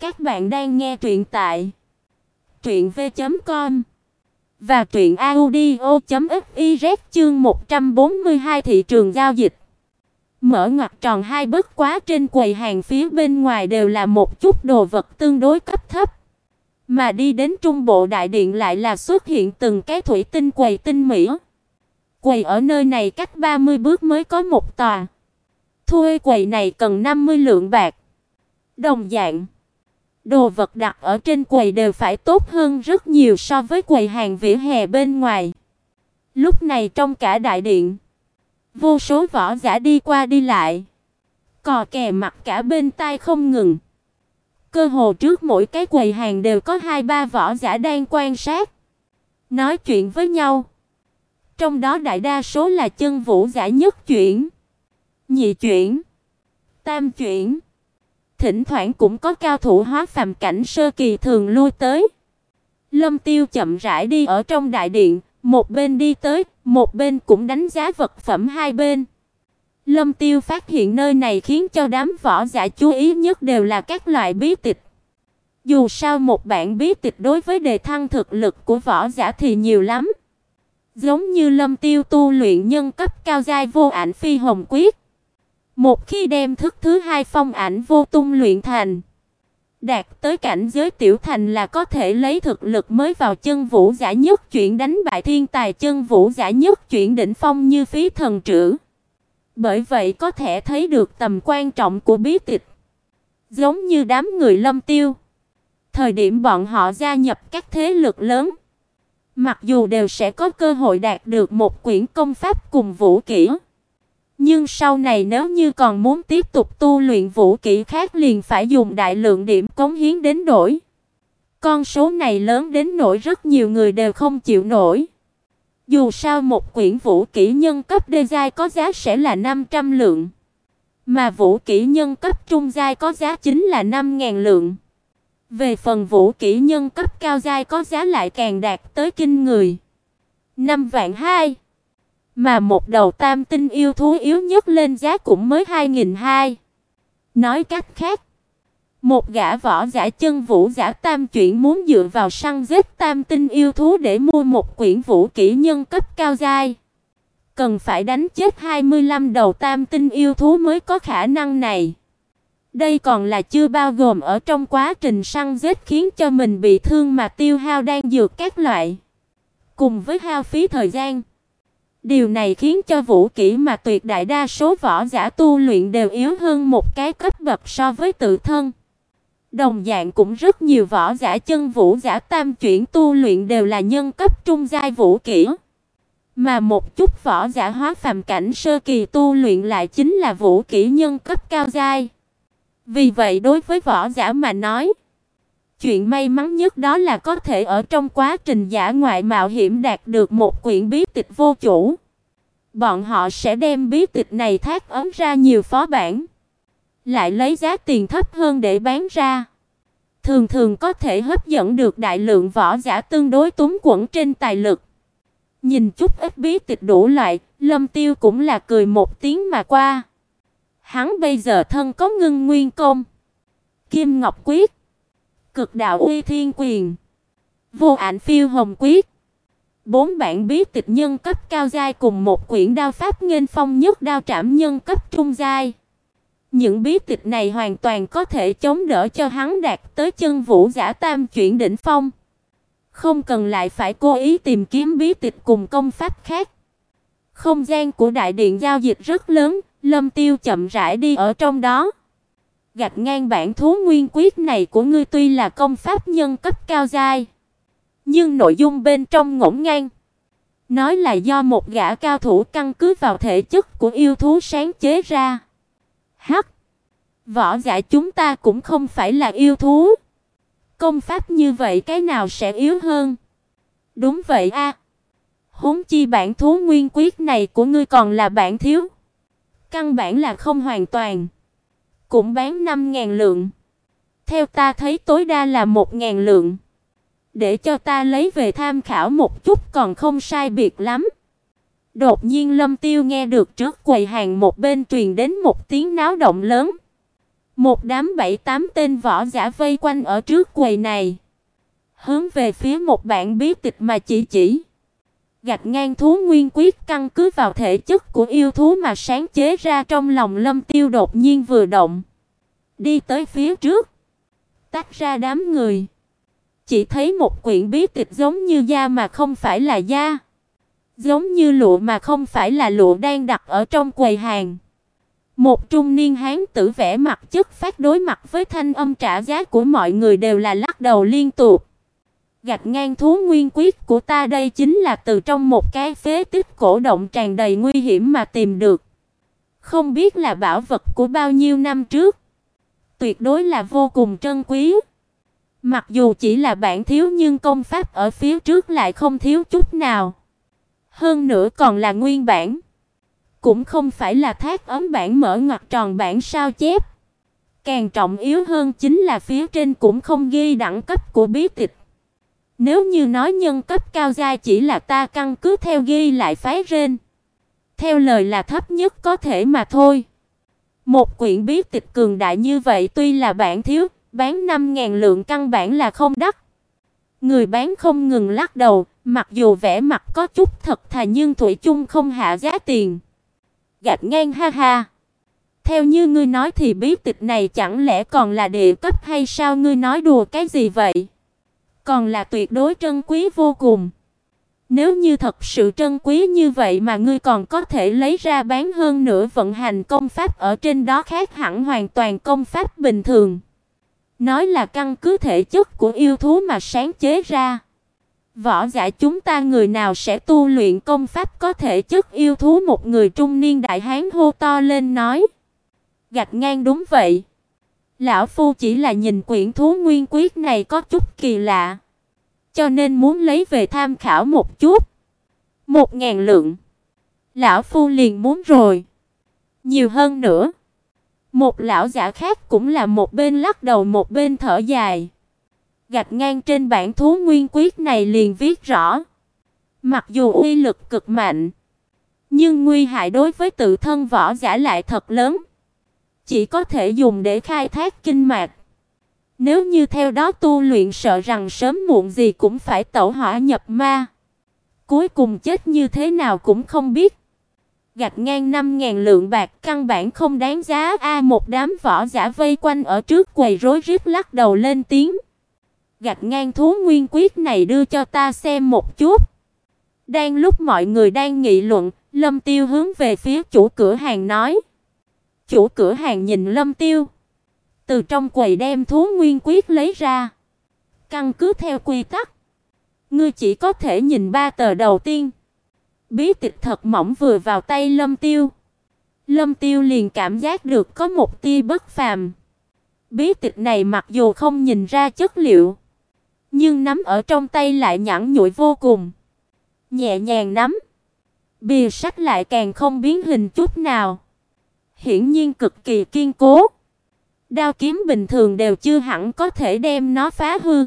Các bạn đang nghe truyện tại truyện v.com và truyện audio.fiz chương 142 thị trường giao dịch. Mở ngoặc tròn hai bất quá trên quầy hàng phía bên ngoài đều là một chút đồ vật tương đối cấp thấp. Mà đi đến trung bộ đại điện lại là xuất hiện từng cái thủy tinh quầy tinh mỹ. Quầy ở nơi này cách 30 bước mới có một tòa. Thuê quầy này cần 50 lượng bạc. Đồng dạng, đồ vật đặt ở trên quầy đều phải tốt hơn rất nhiều so với quầy hàng vỉa hè bên ngoài. Lúc này trong cả đại điện, vô số võ giả đi qua đi lại, cò kè mặt cả bên tai không ngừng. Cơ hồ trước mỗi cái quầy hàng đều có hai ba võ giả đang quan sát, nói chuyện với nhau. Trong đó đại đa số là chân vũ giả nhất chuyển, nhị chuyển, tam chuyển. Thỉnh thoảng cũng có cao thủ hóa phàm cảnh sơ kỳ thường lui tới. Lâm Tiêu chậm rãi đi ở trong đại điện, một bên đi tới, một bên cũng đánh giá vật phẩm hai bên. Lâm Tiêu phát hiện nơi này khiến cho đám võ giả chú ý nhất đều là các loại bí tịch. Dù sao một bản bí tịch đối với đề thăng thực lực của võ giả thì nhiều lắm. Giống như Lâm Tiêu tu luyện nhân cấp cao giai vô ảnh phi hồng quyết. Một khi đem thức thứ hai phong ảnh vô tung luyện thành, đạt tới cảnh giới tiểu thành là có thể lấy thực lực mới vào chân vũ giả nhất chuyển đánh bại thiên tài chân vũ giả nhất chuyển đỉnh phong như phí thần trữ. Bởi vậy có thể thấy được tầm quan trọng của bí tịch. Giống như đám người Lâm Tiêu, thời điểm bọn họ gia nhập các thế lực lớn, mặc dù đều sẽ có cơ hội đạt được một quyển công pháp cùng vũ kỹ, nhưng sau này nếu như còn muốn tiếp tục tu luyện vũ kỹ khác liền phải dùng đại lượng điểm cống hiến đến đổi. Con số này lớn đến nỗi rất nhiều người đều không chịu nổi. Dù sao một quyển vũ kỹ nhân cấp đê giai có giá sẽ là 500 lượng, mà vũ kỹ nhân cấp trung giai có giá chính là 5000 lượng. Về phần vũ kỹ nhân cấp cao giai có giá lại càng đạt tới kinh người. 5 vạn 2 mà một đầu tam tinh yêu thú yếu nhất lên giá cũng mới 2002. Nói cách khác, một gã võ giả chân vũ giả tam chuyển muốn dựa vào săn giết tam tinh yêu thú để mua một quyển vũ kỹ nhân cấp cao giai, cần phải đánh chết 25 đầu tam tinh yêu thú mới có khả năng này. Đây còn là chưa bao gồm ở trong quá trình săn giết khiến cho mình bị thương mà tiêu hao đang dược các loại, cùng với hao phí thời gian. Điều này khiến cho vũ kỹ mà tuyệt đại đa số võ giả tu luyện đều yếu hơn một cái cấp bậc so với tự thân. Đồng dạng cũng rất nhiều võ giả chân vũ giả tam chuyển tu luyện đều là nhân cấp trung giai vũ kỹ. Mà một chút võ giả hóa phàm cảnh sơ kỳ tu luyện lại chính là vũ kỹ nhân cấp cao giai. Vì vậy đối với võ giả mà nói, chuyện may mắn nhất đó là có thể ở trong quá trình giả ngoại mạo hiểm đạt được một quyển bí tịch vô chủ. Bọn họ sẽ đem bí tịch này thác ấn ra nhiều phó bản, lại lấy giá tiền thấp hơn để bán ra. Thường thường có thể hấp dẫn được đại lượng võ giả tương đối túng quẫn trên tài lực. Nhìn chút ít bí tịch đủ loại, Lâm Tiêu cũng là cười một tiếng mà qua. Hắn bây giờ thân có ngưng nguyên công, Kim Ngọc quyết, Cực đạo uy thiên quyền, Vô ảnh phiêu hồng quyết, bốn bản bí tịch nhân cấp cao giai cùng một quyển đao pháp nghênh phong nhất đao trảm nhân cấp trung giai. Những bí tịch này hoàn toàn có thể chống đỡ cho hắn đạt tới chân vũ giả tam chuyển đỉnh phong. Không cần lại phải cố ý tìm kiếm bí tịch cùng công pháp khác. Không gian của đại điện giao dịch rất lớn, Lâm Tiêu chậm rãi đi ở trong đó. Gạch ngang bản thú nguyên quyết này của ngươi tuy là công pháp nhân cấp cao giai, nhưng nội dung bên trong ngổn ngang. Nói là do một gã cao thủ căn cứ vào thể chất của yêu thú sáng chế ra. Hắc. Võ giả chúng ta cũng không phải là yêu thú. Công pháp như vậy cái nào sẽ yếu hơn? Đúng vậy a. Huống chi bản thú nguyên quyết này của ngươi còn là bản thiếu. Căn bản là không hoàn toàn. Cũng bán 5000 lượng. Theo ta thấy tối đa là 1000 lượng. Để cho ta lấy về tham khảo một chút còn không sai biệt lắm. Đột nhiên Lâm Tiêu nghe được trước quầy hàng một bên truyền đến một tiếng náo động lớn. Một đám bảy tám tên võ giả vây quanh ở trước quầy này, hướng về phía một bản bí tịch mà chỉ chỉ. Gạch ngang thú nguyên quyết căn cứ vào thể chất của yêu thú mà sáng chế ra trong lòng Lâm Tiêu đột nhiên vừa động, đi tới phía trước, tách ra đám người. Chỉ thấy một quyển bí tịch giống như da mà không phải là da, giống như lụa mà không phải là lụa đang đặt ở trong quầy hàng. Một trung niên hán tử vẻ mặt chất phát đối mặt với thanh âm trả giá của mọi người đều là lắc đầu liên tục. Gạch ngang thú nguyên quyết của ta đây chính là từ trong một cái phế tích cổ động tràn đầy nguy hiểm mà tìm được. Không biết là bảo vật của bao nhiêu năm trước. Tuyệt đối là vô cùng trân quý. Mặc dù chỉ là bản thiếu nhưng công pháp ở phía trước lại không thiếu chút nào. Hơn nữa còn là nguyên bản. Cũng không phải là thác ấm bản mở ngoặc tròn bản sao chép. Càng trọng yếu hơn chính là phía trên cũng không ghi đẳng cấp của bí tịch. Nếu như nói nhân cấp cao gia chỉ là ta căn cứ theo ghi lại phái rên. Theo lời là thấp nhất có thể mà thôi. Một quyển bí tịch cường đại như vậy tuy là bản thiếu, bán 5000 lượng căn bản là không đắt. Người bán không ngừng lắc đầu, mặc dù vẻ mặt có chút thật thà nhưng thủy chung không hạ giá tiền. Gạt ngang ha ha. Theo như ngươi nói thì bí tịch này chẳng lẽ còn là địa cấp hay sao ngươi nói đùa cái gì vậy? Còn là tuyệt đối trân quý vô cùng. Nếu như thật sự trân quý như vậy mà ngươi còn có thể lấy ra bán hơn nữa vận hành công pháp ở trên đó khác hẳn hoàn toàn công pháp bình thường. Nói là căn cứ thể chất của yêu thú mà sáng chế ra. Võ giả chúng ta người nào sẽ tu luyện công pháp có thể chất yêu thú một người trung niên đại hán hô to lên nói. Gạch ngang đúng vậy. Lão phu chỉ là nhìn quyển thú nguyên quyết này có chút kỳ lạ, cho nên muốn lấy về tham khảo một chút. Một ngàn lượng. Lão phu liền muốn rồi. Nhiều hơn nữa. Một lão giả khác cũng là một bên lắc đầu một bên thở dài. Gạch ngang trên bản thú nguyên quyết này liền viết rõ. Mặc dù uy lực cực mạnh, nhưng nguy hại đối với tự thân võ giả lại thật lớn. Chỉ có thể dùng để khai thác kinh mạch. Nếu như theo đó tu luyện sợ rằng sớm muộn gì cũng phải tẩu hỏa nhập ma. Cuối cùng chết như thế nào cũng không biết. Gạch ngang 5000 lượng bạc căn bản không đáng giá a một đám võ giả vây quanh ở trước quầy rối rít lắc đầu lên tiếng. Gạch ngang thú nguyên quyết này đưa cho ta xem một chút. Đang lúc mọi người đang nghị luận, Lâm Tiêu hướng về phía chủ cửa hàng nói. Chủ cửa hàng nhìn Lâm Tiêu, từ trong quầy đem thú nguyên quyết lấy ra. Căn cứ theo quy tắc, ngươi chỉ có thể nhìn ba tờ đầu tiên. Bí tịch thật mỏng vừa vào tay Lâm Tiêu. Lâm Tiêu liền cảm giác được có một tia bất phàm. Bí tịch này mặc dù không nhìn ra chất liệu, nhưng nắm ở trong tay lại nhẵn nhụi vô cùng. Nhẹ nhàng nắm, bìa sách lại càng không biến hình chút nào. Hiển nhiên cực kỳ kiên cố. Đao kiếm bình thường đều chưa hẳn có thể đem nó phá hư.